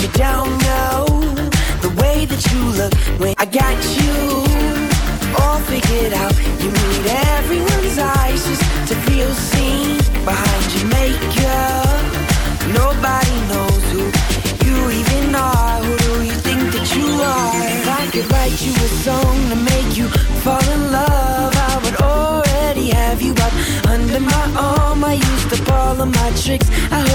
you don't know the way that you look when I got you all figured out. You meet everyone's eyes just to feel seen behind your makeup. Nobody knows who you even are. Who do you think that you are? If I could write you a song to make you fall in love, I would already have you up under my arm. I used up all my tricks.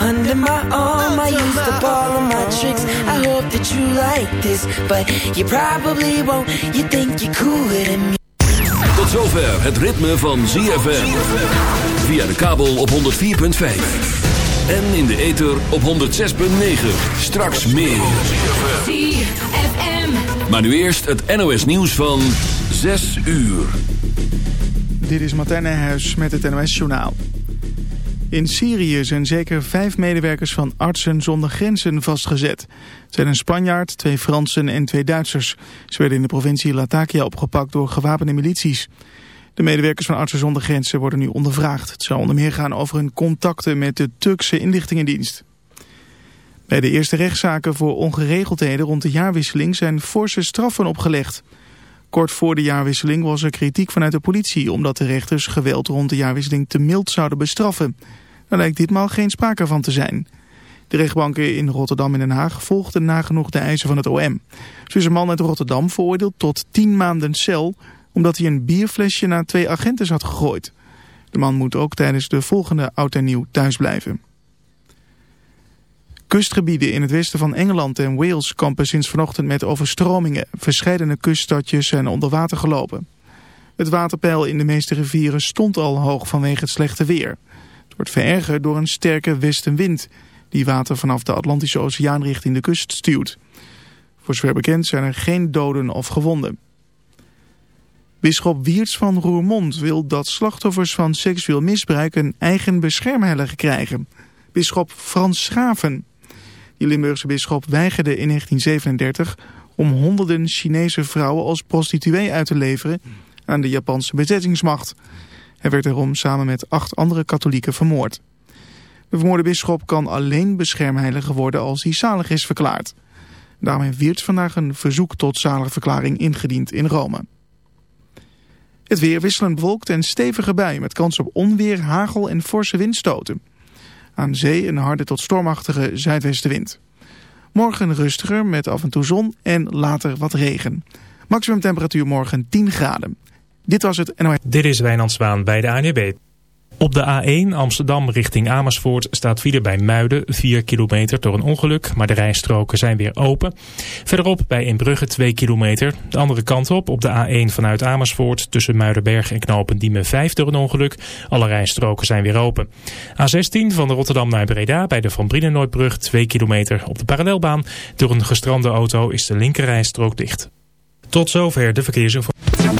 under my arm. I used up all of my tricks. I hope that you like this, but you probably won't. You think you're cooler than me. Tot zover het ritme van ZFM. Via de kabel op 104.5. En in de ether op 106.9. Straks meer. ZFM. Maar nu eerst het NOS nieuws van 6 uur. Dit is Martijn Nijhuis met het NOS Journaal. In Syrië zijn zeker vijf medewerkers van Artsen zonder Grenzen vastgezet. Het zijn een Spanjaard, twee Fransen en twee Duitsers. Ze werden in de provincie Latakia opgepakt door gewapende milities. De medewerkers van Artsen zonder Grenzen worden nu ondervraagd. Het zou onder meer gaan over hun contacten met de Turkse inlichtingendienst. Bij de eerste rechtszaken voor ongeregeldheden rond de jaarwisseling zijn forse straffen opgelegd. Kort voor de jaarwisseling was er kritiek vanuit de politie... omdat de rechters geweld rond de jaarwisseling te mild zouden bestraffen. Daar lijkt ditmaal geen sprake van te zijn. De rechtbanken in Rotterdam en Den Haag volgden nagenoeg de eisen van het OM. Zo is een man uit Rotterdam veroordeeld tot 10 maanden cel... omdat hij een bierflesje naar twee agenten had gegooid. De man moet ook tijdens de volgende oud en nieuw thuis blijven. Kustgebieden in het westen van Engeland en Wales kampen sinds vanochtend met overstromingen. Verscheidene kuststadjes zijn onder water gelopen. Het waterpeil in de meeste rivieren stond al hoog vanwege het slechte weer. Het wordt verergerd door een sterke westenwind die water vanaf de Atlantische Oceaan richting de kust stuwt. Voor zover bekend zijn er geen doden of gewonden. Bisschop Wiertz van Roermond wil dat slachtoffers van seksueel misbruik een eigen beschermheilige krijgen. Bisschop Frans Schaven die Limburgse bisschop weigerde in 1937 om honderden Chinese vrouwen als prostituee uit te leveren aan de Japanse bezettingsmacht. Hij werd erom samen met acht andere katholieken vermoord. De vermoorde bisschop kan alleen beschermheilige worden als hij zalig is verklaard. Daarom heeft vandaag een verzoek tot zaligverklaring ingediend in Rome. Het weer wisselend bewolkt en stevige buien met kans op onweer, hagel en forse windstoten. Aan zee een harde tot stormachtige zuidwestenwind. Morgen rustiger met af en toe zon en later wat regen. Maximum temperatuur morgen 10 graden. Dit was het NOS. Dit is Wijnand Zwaan bij de ANWB. Op de A1 Amsterdam richting Amersfoort staat file bij Muiden 4 kilometer door een ongeluk, maar de rijstroken zijn weer open. Verderop bij Inbrugge 2 kilometer. De andere kant op op de A1 vanuit Amersfoort tussen Muidenberg en Knopen Diemen 5 door een ongeluk. Alle rijstroken zijn weer open. A16 van Rotterdam naar Breda bij de Van Brienenoordbrug 2 kilometer op de parallelbaan. Door een gestrande auto is de linkerrijstrook dicht. Tot zover de verkeersinformatie.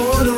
I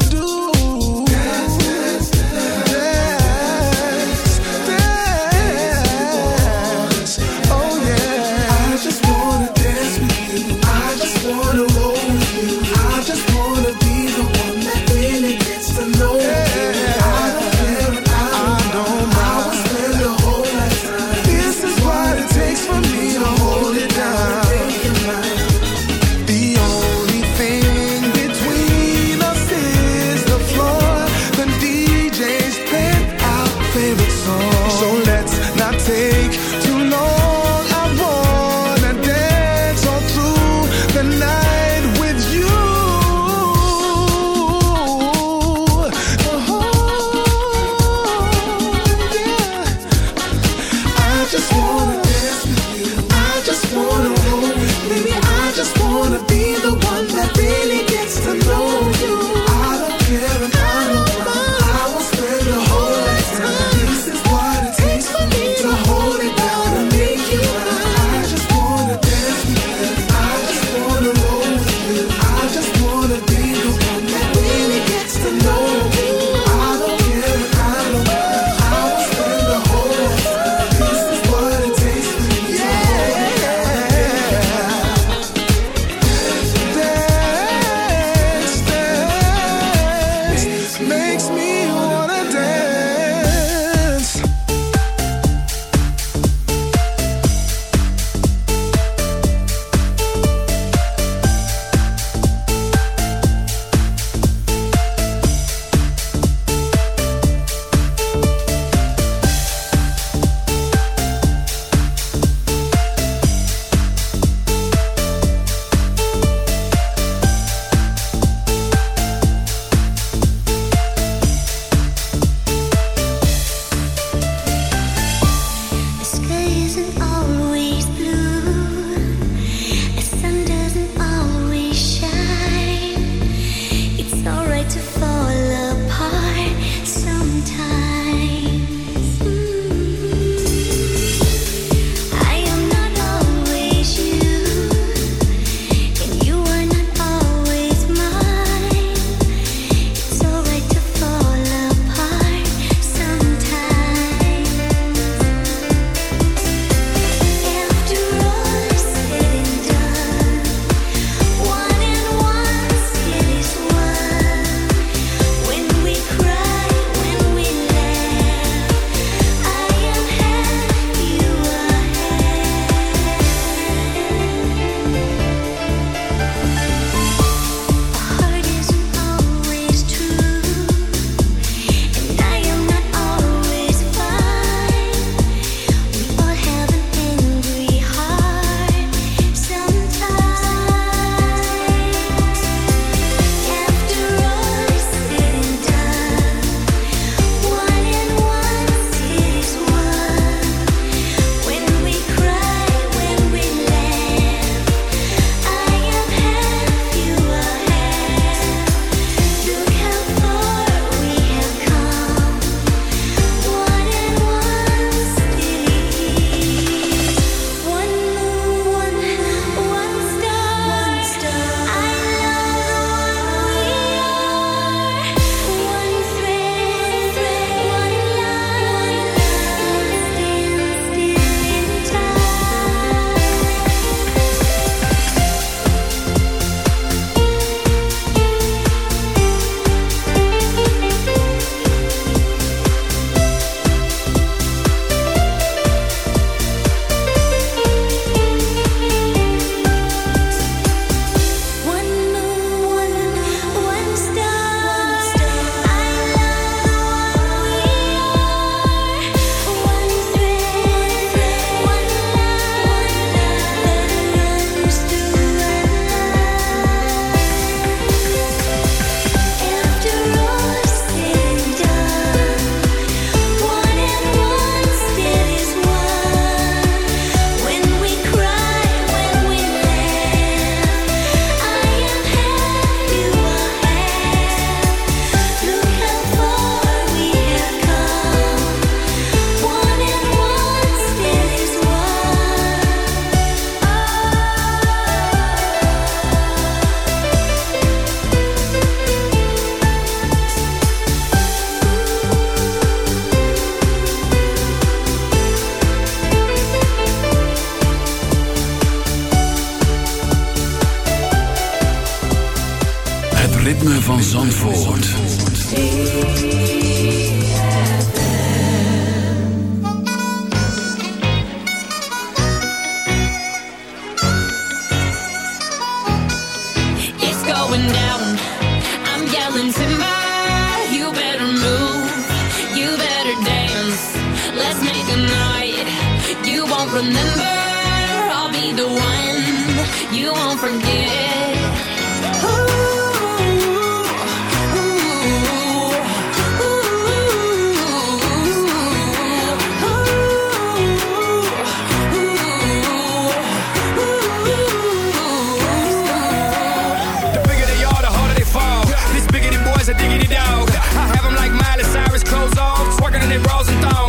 Rosenthal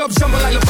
Club jumping like LeBron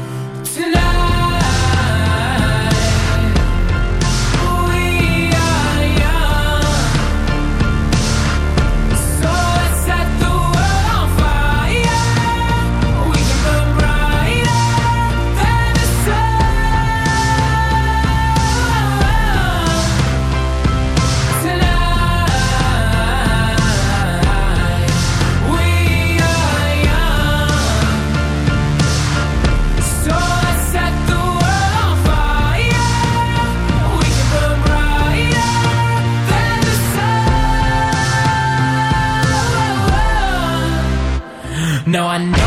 tonight. No, I.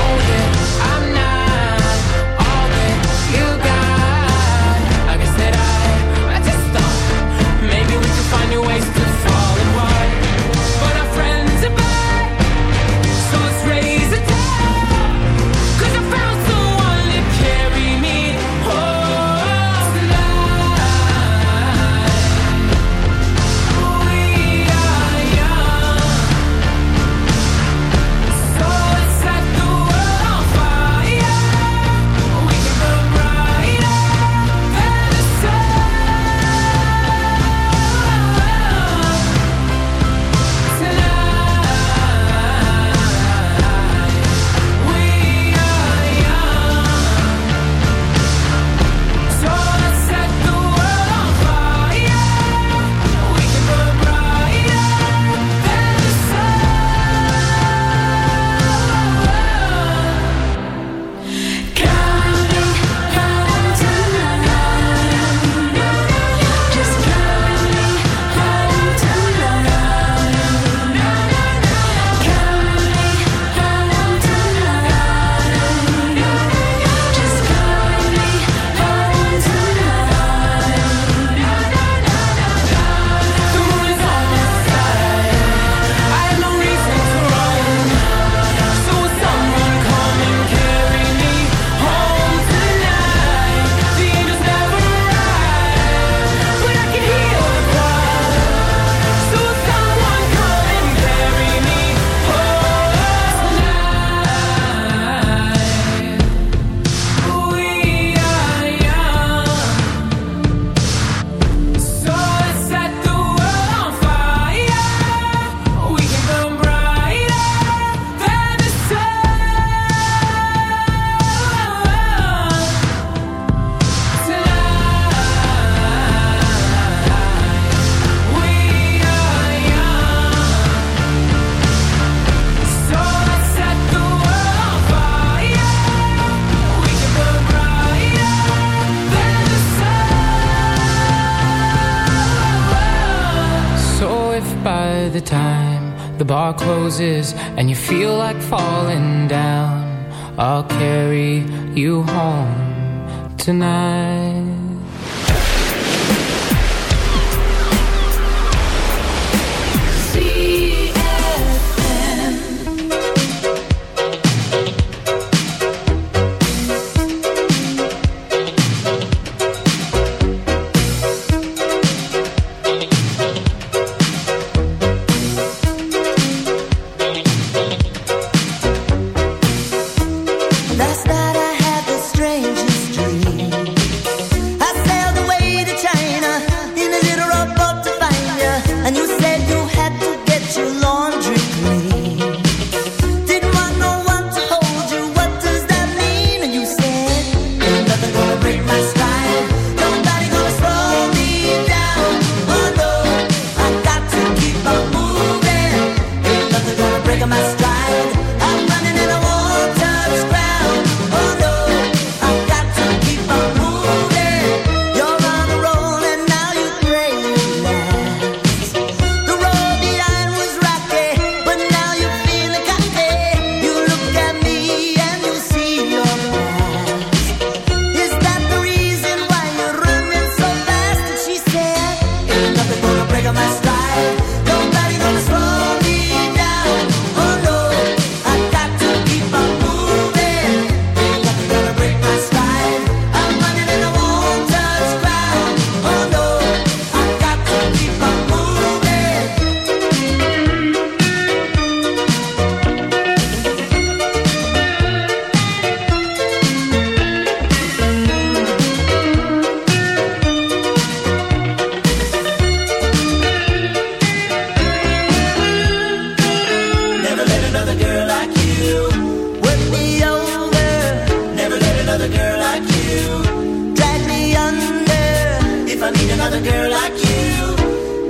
I need another girl like you,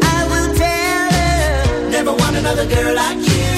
I will tell her. Never want another girl like you.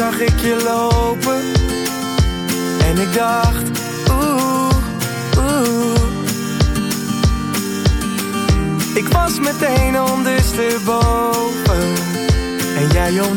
Zag ik je lopen. En ik dacht, oeh, oeh. Ik was meteen ondersteboven. En jij om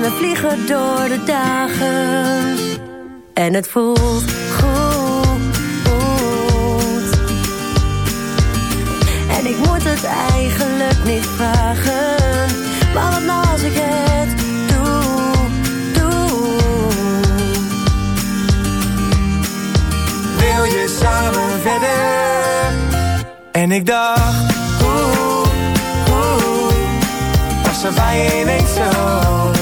En we vliegen door de dagen. En het voelt goed, goed. En ik moet het eigenlijk niet vragen. Maar wat nou als ik het doe, doe. Wil je samen verder? En ik dacht, oeh, oeh Was er bij je zo